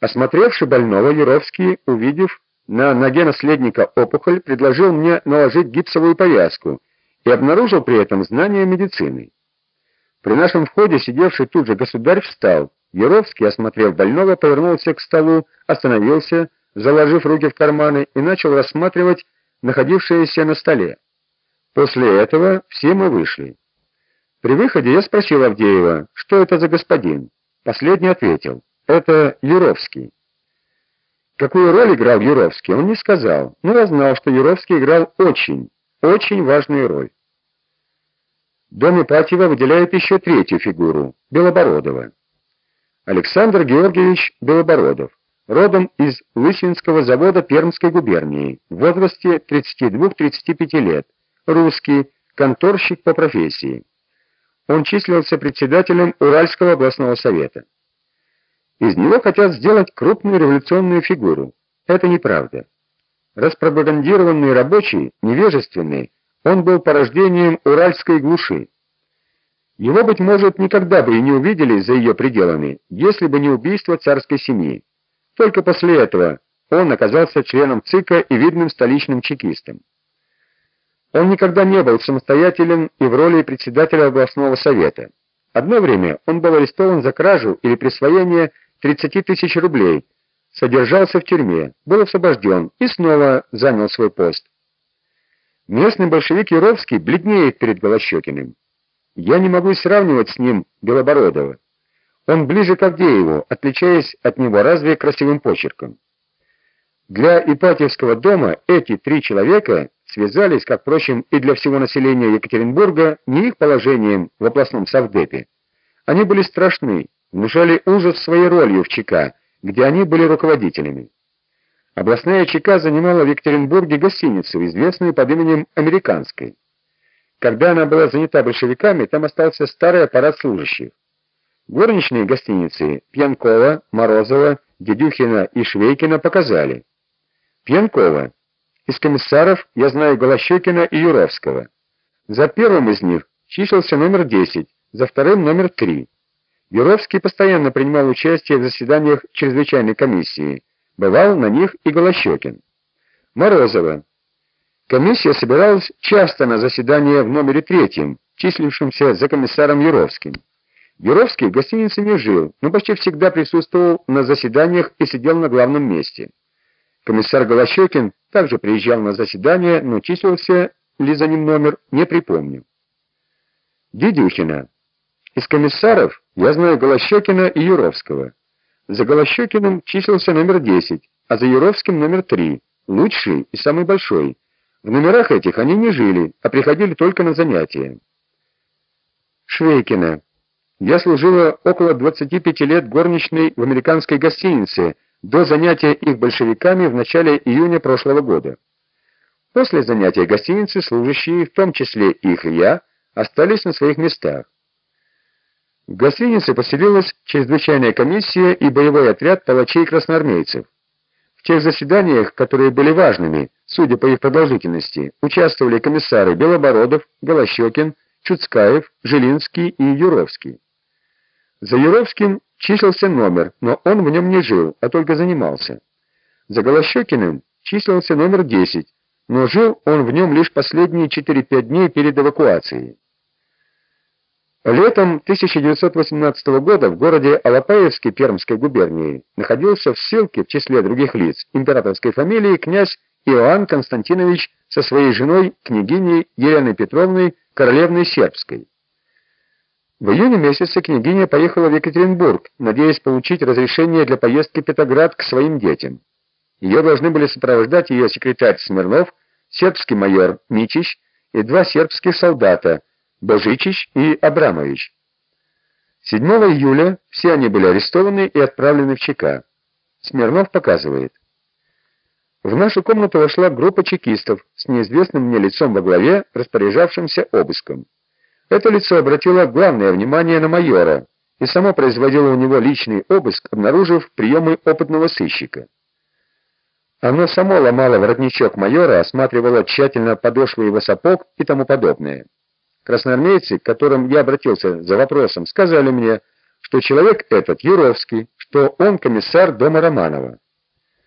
Осмотревший больного, Яровский, увидев на ноге наследника опухоль, предложил мне наложить гипсовую повязку и обнаружил при этом знание медицины. При нашем входе сидевший тут же государь встал. Яровский, осмотрев больного, повернулся к столу, остановился, заложив руки в карманы и начал рассматривать находившееся на столе. После этого все мы вышли. При выходе я спросил Авдеева, что это за господин. Последний ответил: "Это Юровский". Какую роль играл Юровский, он не сказал, но я знал, что Юровский играл очень, очень важную роль. Дом Ипатьева выделяет еще третью фигуру Белобородова. Александр Георгиевич Белобородов, родом из Лысинского завода Пермской губернии, в возрасте 32-35 лет, русский, конторщик по профессии. Он числился председателем Уральского областного совета. Из него хотят сделать крупную революционную фигуру. Это неправда. Распропагандированный рабочий, невежественный, он был порождением уральской глуши. Его быть может никогда бы и не увидели за ее пределами, если бы не убийство царской семьи. Только после этого он оказался членом ЦИКа и видным столичным чекистом. Он никогда не был самостоятелен и в роли председателя областного совета. Одно время он был арестован за кражу или присвоение 30 тысяч рублей, содержался в тюрьме, был освобожден и снова занял свой пост. Местный большевик Юровский бледнеет перед Голощёкиным. Я не могу сравнивать с ним Белобородова. Он ближе к Авдееву, отличаясь от него разве красивым почерком. Для Ипатьевского дома эти три человека связались, как, впрочем, и для всего населения Екатеринбурга, не их положением в областном совдепе. Они были страшны, внушали ужас своей ролью в ЧК, где они были руководителями. Областная ЧК занимала в Екатеринбурге гостиницу, известную под именем Американской. Когда она была занята большевиками, там остался старый аппарат служащих. Горничные гостиницы Пьянкова, Морозова, Дедюхина и Швейкина показали. Пьянкова. Из комиссаров я знаю Голощёкина и Юровского. За первым из них числился номер 10, за вторым номер 3. Юровский постоянно принимал участие в заседаниях чрезвычайной комиссии. Бывал на них и Голощёкин. Морозова. Комиссия собиралась часто на заседания в номере третьем, числившемся за комиссаром Юровским. Юровский в гостинице не жил, но почти всегда присутствовал на заседаниях и сидел на главном месте. Комиссар Голощёкин также приезжал на заседания, но числился ли за ним номер, не припомню. Дедюхина. Из комиссаров я знаю Голощёкина и Юровского. За Голощёкиным числился номер 10, а за Юровским номер 3, лучший и самый большой. В номерах этих они не жили, а приходили только на занятия. Швейкина. Я служила около 25 лет горничной в американской гостинице до занятия их большевиками в начале июня прошлого года. После занятия гостиницы служащие, в том числе их и я, остались на своих местах. В гостинице поселилась чрезвычайная комиссия и боевой отряд палачей-красноармейцев. В тех заседаниях, которые были важными, судя по их продолжительности, участвовали комиссары Белобородов, Голощёкин, Чуцкаев, Жилинский и Юровский. За Юровским числился номер, но он в нем не жил, а только занимался. За Голощёкиным числился номер 10, но жил он в нем лишь последние 4-5 дней перед эвакуацией. Летом 1918 года в городе Алапаевске Пермской губернии находился в ссылке в числе других лиц императорской фамилии князь Иоанн Константинович со своей женой княгиней Еленой Петровной королевной сербской. В июне месяце княгиня поехала в Екатеринбург, надеясь получить разрешение для поездки в Петроград к своим детям. Ее должны были сопровождать ее секретарь Смирнов, сербский майор Мичич и два сербских солдата Божичич и Абрамович. 7 июля все они были арестованы и отправлены в ЧК. Смирнов показывает. В нашу комнату вошла группа чекистов с неизвестным мне лицом во главе, распоряжавшимся обыском. Это лицо обратило главное внимание на майора и само производило у него личный обыск, обнаружив приемы опытного сыщика. Оно само ломало воротничок майора, осматривало тщательно подошвы его сапог и тому подобное. Красноармейцы, к которым я обратился за вопросом, сказали мне, что человек этот Юровский, что он комиссар дома Романова.